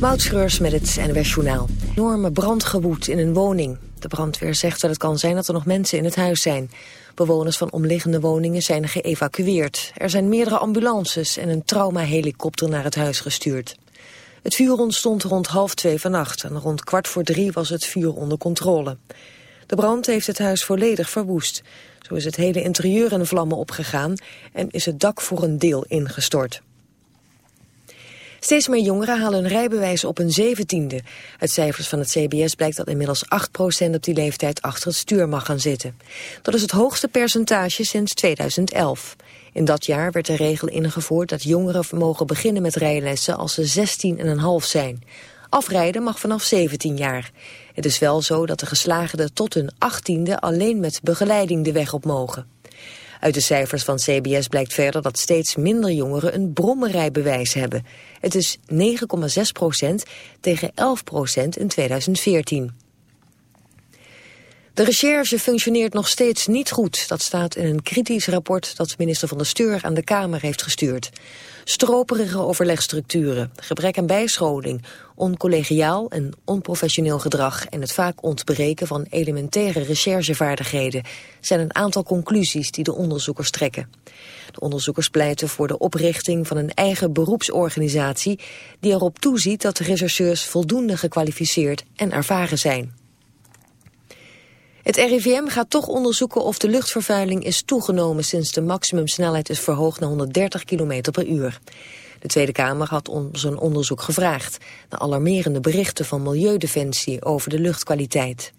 Moutschreurs met het NWS Journaal. Enorme brand gewoed in een woning. De brandweer zegt dat het kan zijn dat er nog mensen in het huis zijn. Bewoners van omliggende woningen zijn geëvacueerd. Er zijn meerdere ambulances en een traumahelikopter naar het huis gestuurd. Het vuur ontstond rond half twee vannacht en rond kwart voor drie was het vuur onder controle. De brand heeft het huis volledig verwoest. Zo is het hele interieur in vlammen opgegaan en is het dak voor een deel ingestort. Steeds meer jongeren halen een rijbewijs op een zeventiende. Uit cijfers van het CBS blijkt dat inmiddels 8% op die leeftijd achter het stuur mag gaan zitten. Dat is het hoogste percentage sinds 2011. In dat jaar werd de regel ingevoerd dat jongeren mogen beginnen met rijlessen als ze 16,5 zijn. Afrijden mag vanaf 17 jaar. Het is wel zo dat de geslagenen tot hun 18e alleen met begeleiding de weg op mogen. Uit de cijfers van CBS blijkt verder dat steeds minder jongeren een brommerrijbewijs hebben. Het is 9,6 procent tegen 11 procent in 2014. De recherche functioneert nog steeds niet goed. Dat staat in een kritisch rapport dat minister van de Steur aan de Kamer heeft gestuurd. Stroperige overlegstructuren, gebrek aan bijscholing, oncollegiaal en onprofessioneel gedrag en het vaak ontbreken van elementaire recherchevaardigheden zijn een aantal conclusies die de onderzoekers trekken. De onderzoekers pleiten voor de oprichting van een eigen beroepsorganisatie die erop toeziet dat de rechercheurs voldoende gekwalificeerd en ervaren zijn. Het RIVM gaat toch onderzoeken of de luchtvervuiling is toegenomen sinds de maximumsnelheid is verhoogd naar 130 km per uur. De Tweede Kamer had ons een onderzoek gevraagd naar alarmerende berichten van Milieudefensie over de luchtkwaliteit.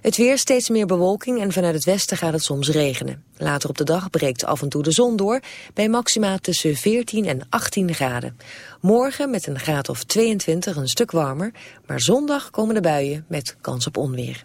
Het weer steeds meer bewolking en vanuit het westen gaat het soms regenen. Later op de dag breekt af en toe de zon door bij maxima tussen 14 en 18 graden. Morgen met een graad of 22 een stuk warmer, maar zondag komen de buien met kans op onweer.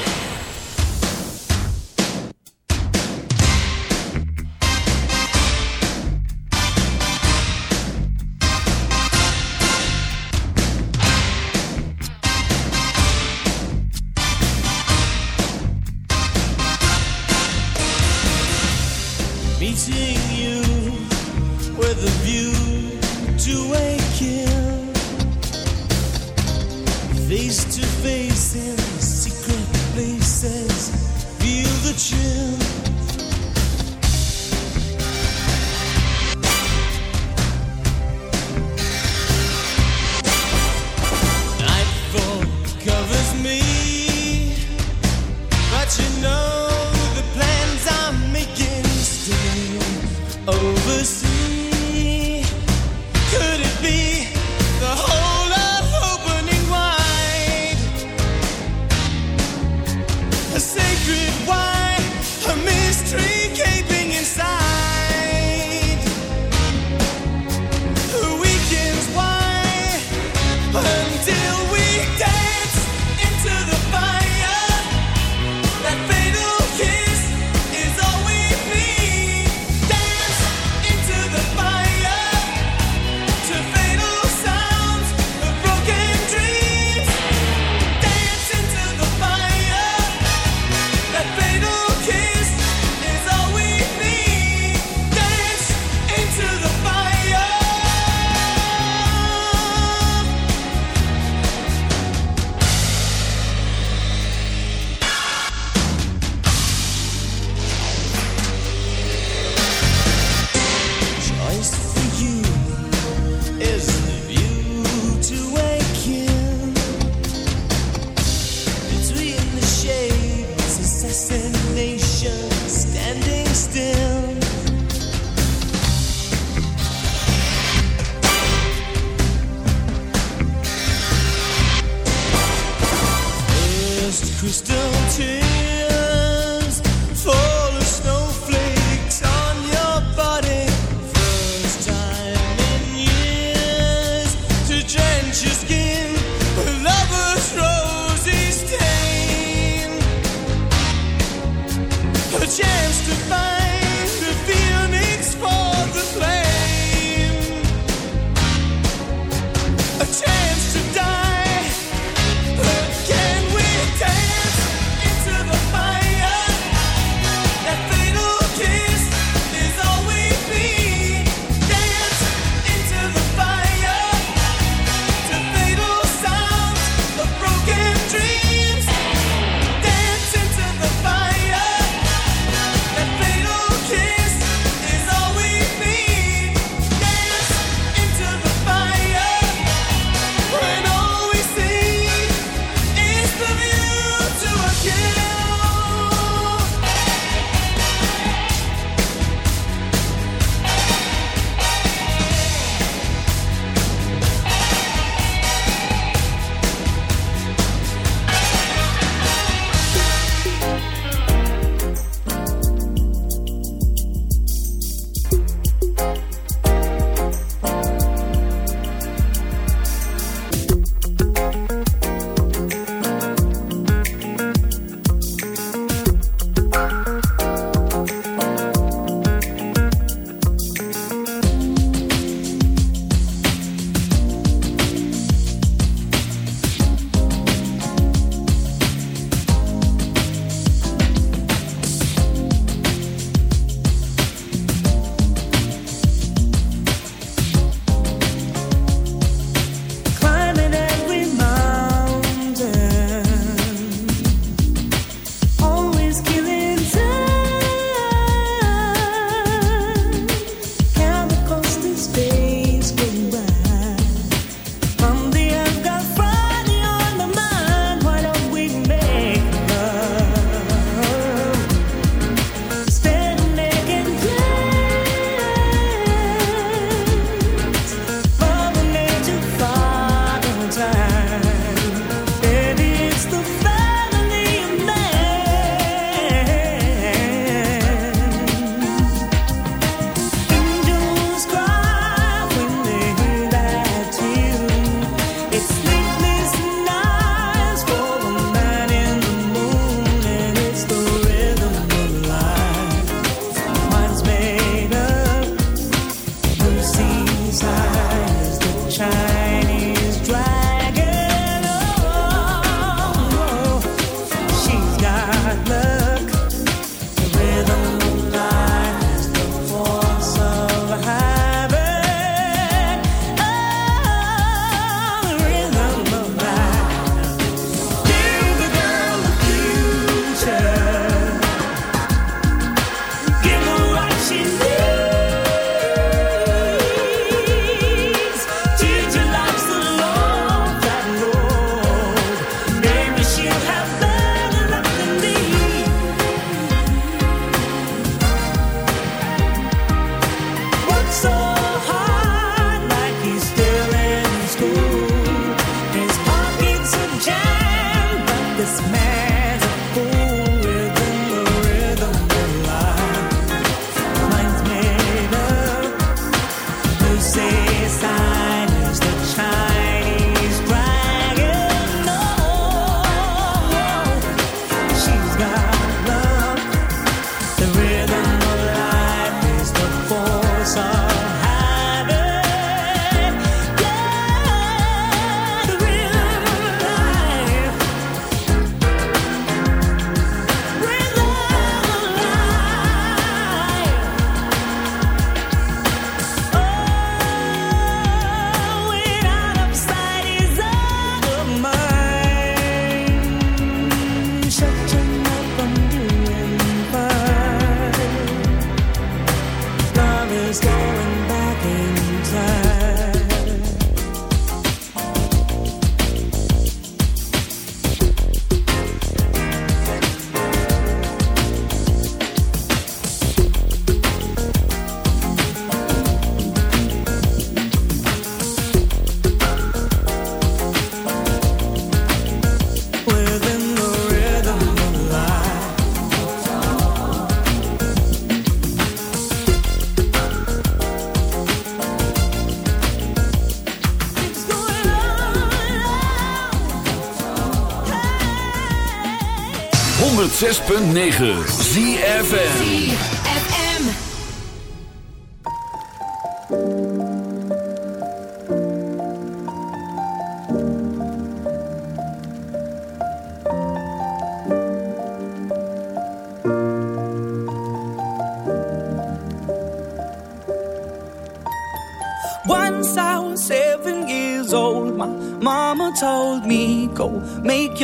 106.9 ZFN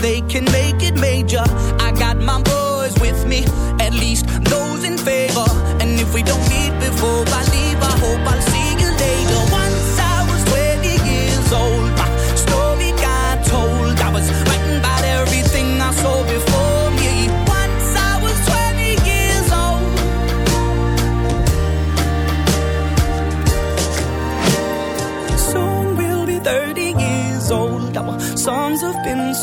They can make it major.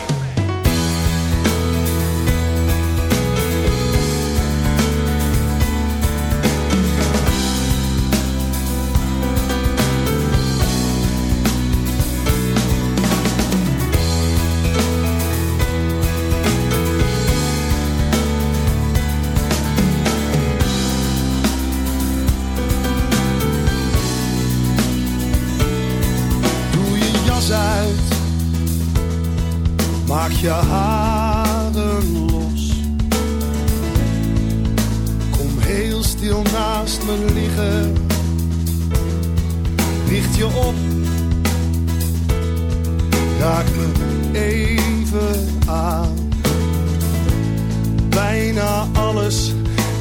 Bijna alles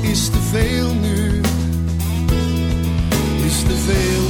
is te veel nu, is te veel.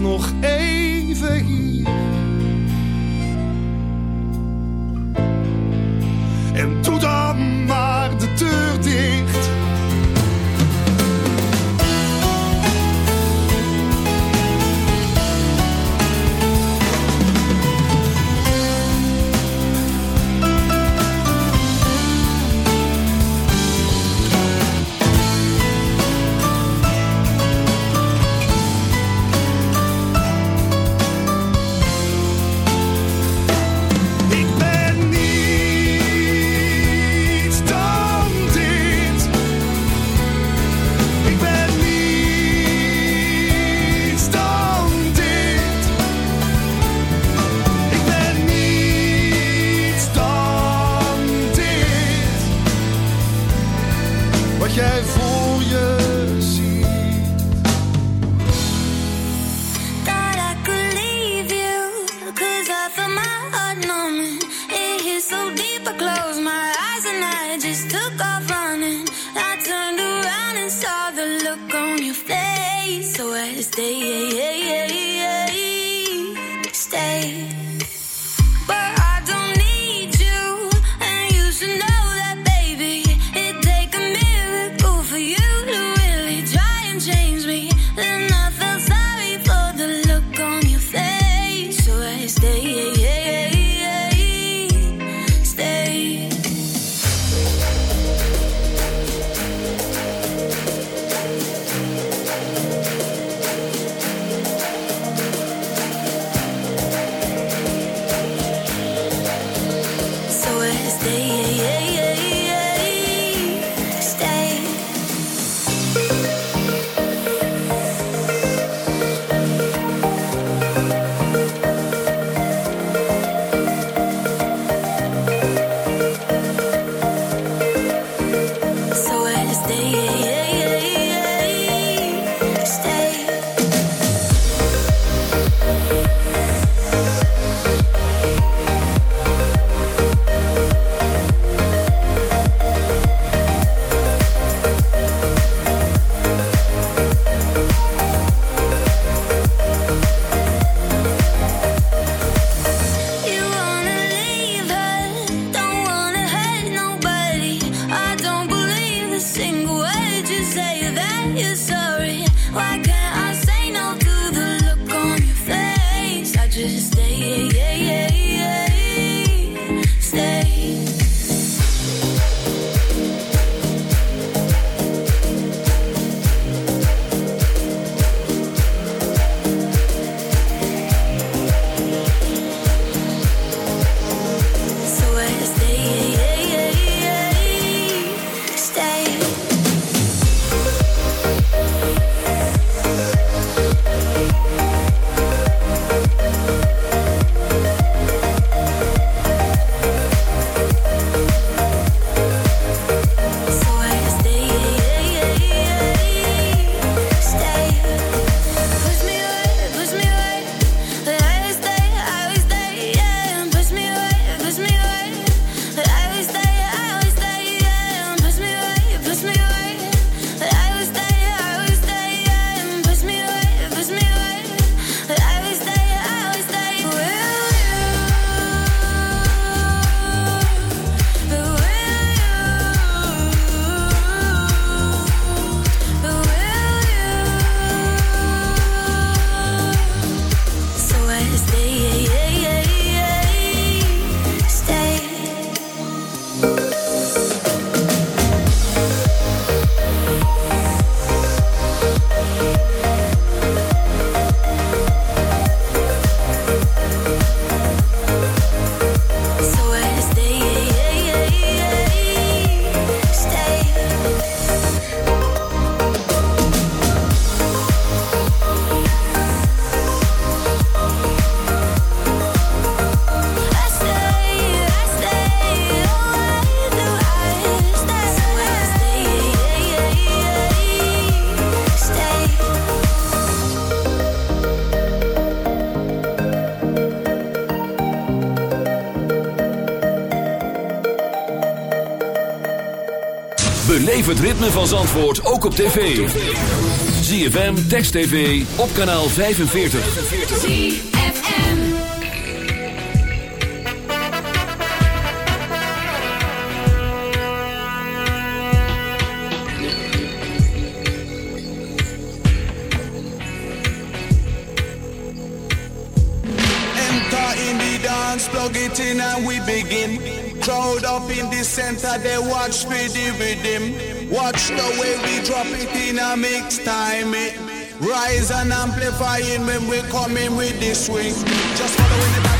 nog even hier. Het ritme van Zandvoort ook op tv. ZFM, Text TV, op kanaal 45. ZFM. Enter in the dance, plug it in and we begin. Crowd up in the center, they watch for the rhythm. Watch the way we drop it in a mix time. It rise and amplifying when we come in with the swing. Just following the pattern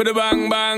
With a bang bang.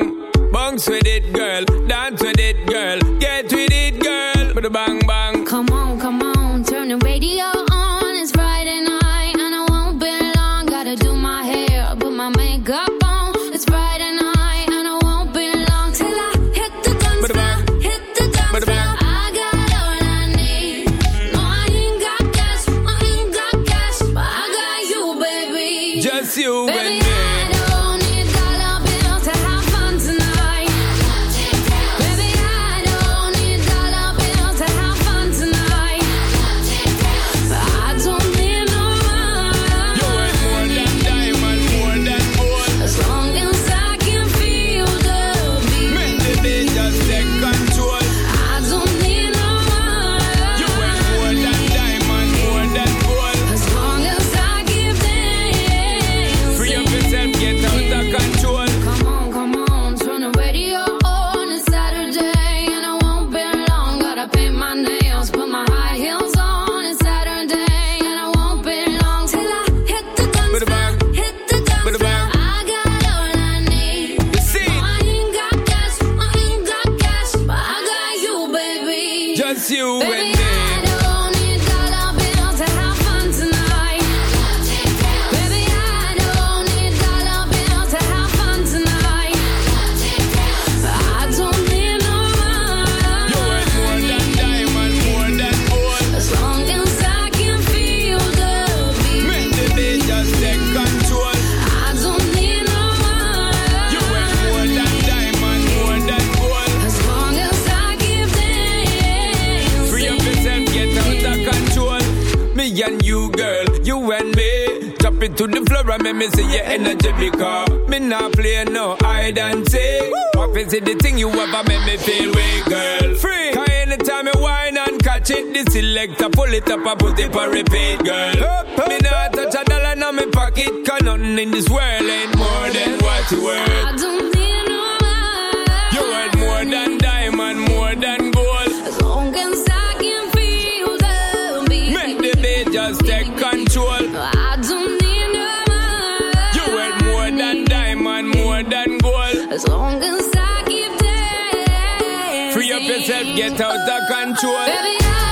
pocket, cause nothing in this world ain't more than what you worth. I don't need no money. You worth more than diamond, more than gold. As long as I can feel the beat. Make the beat just take control. I don't need no money. You worth more than diamond, more than gold. As long as I keep dancing. Free up yourself, get out of oh, control. Baby, I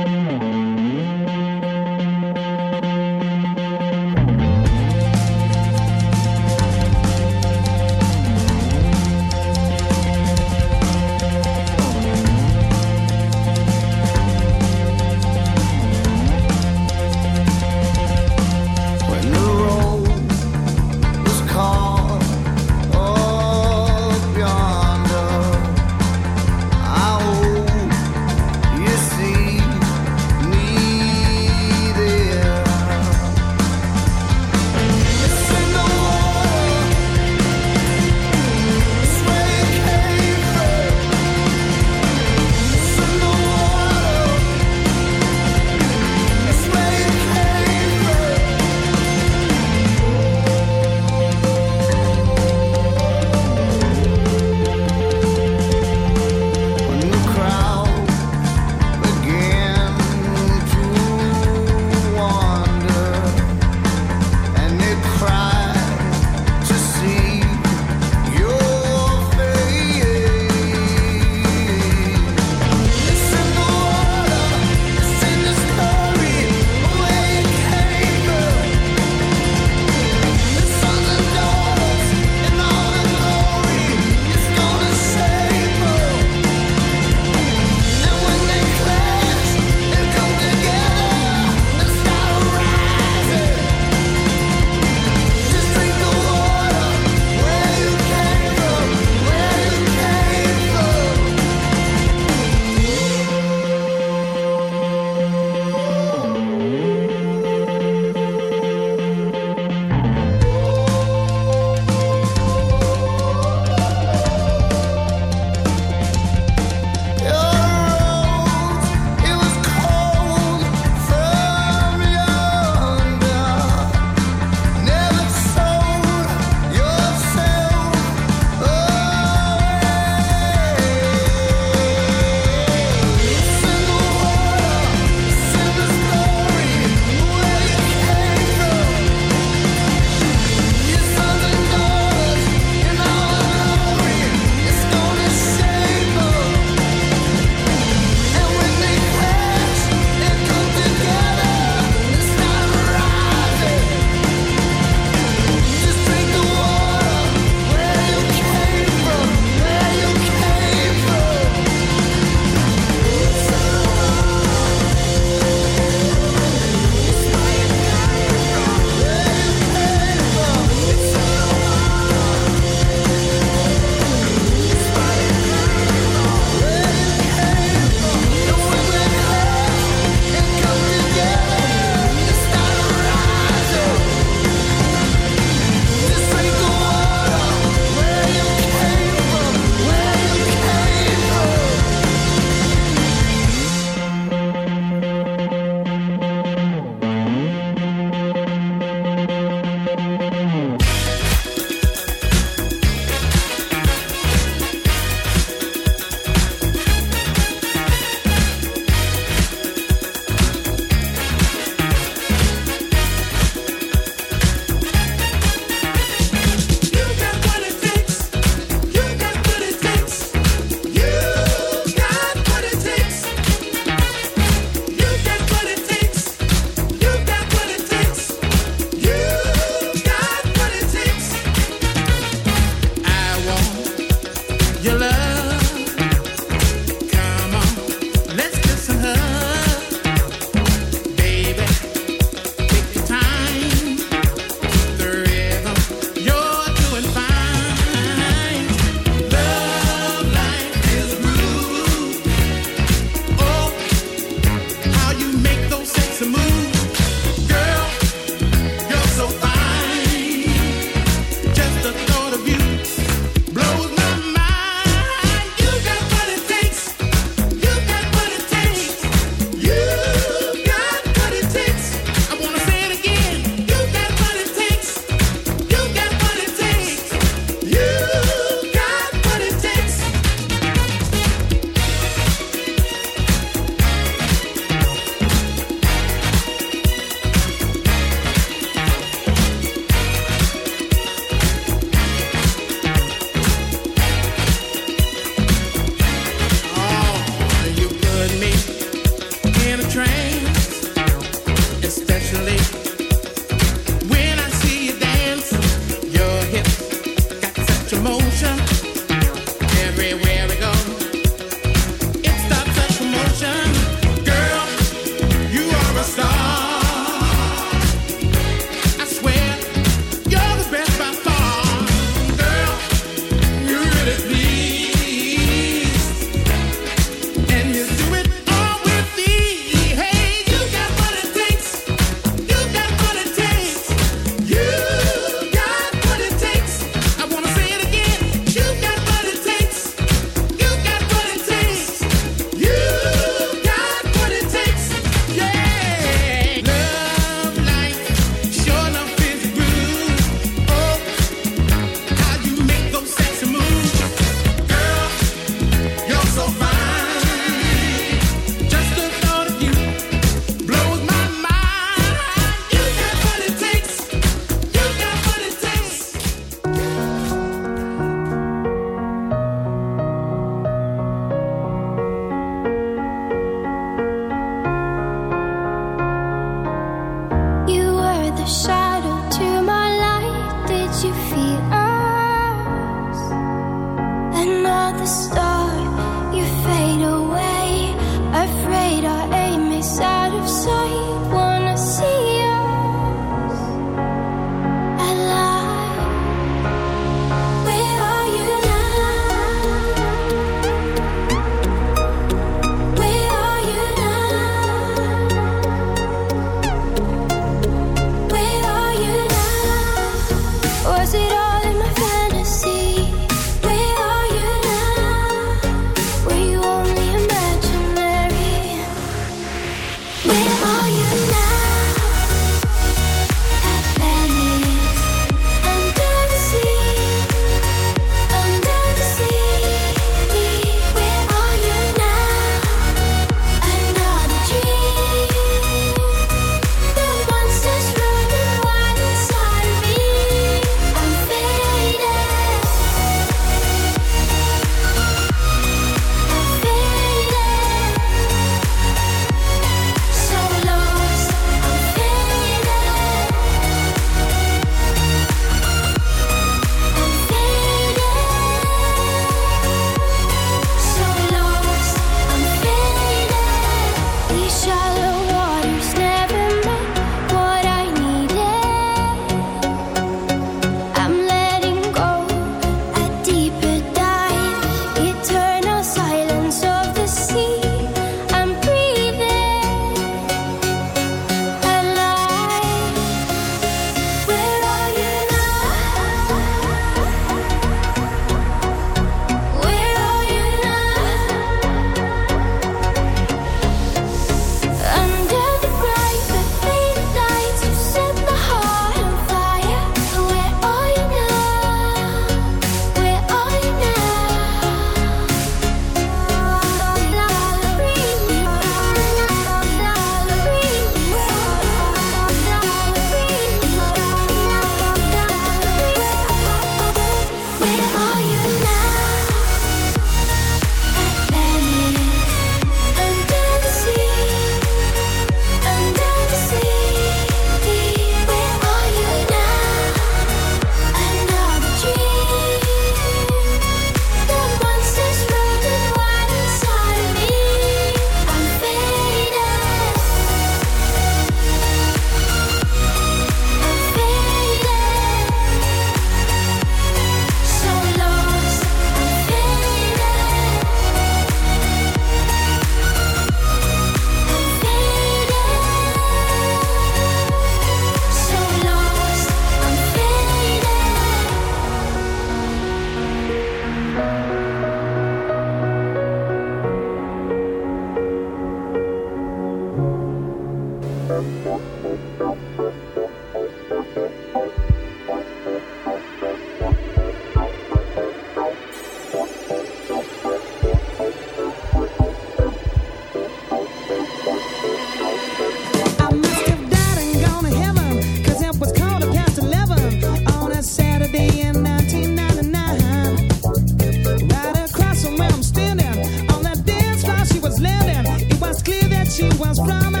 transporter so I can teleport you.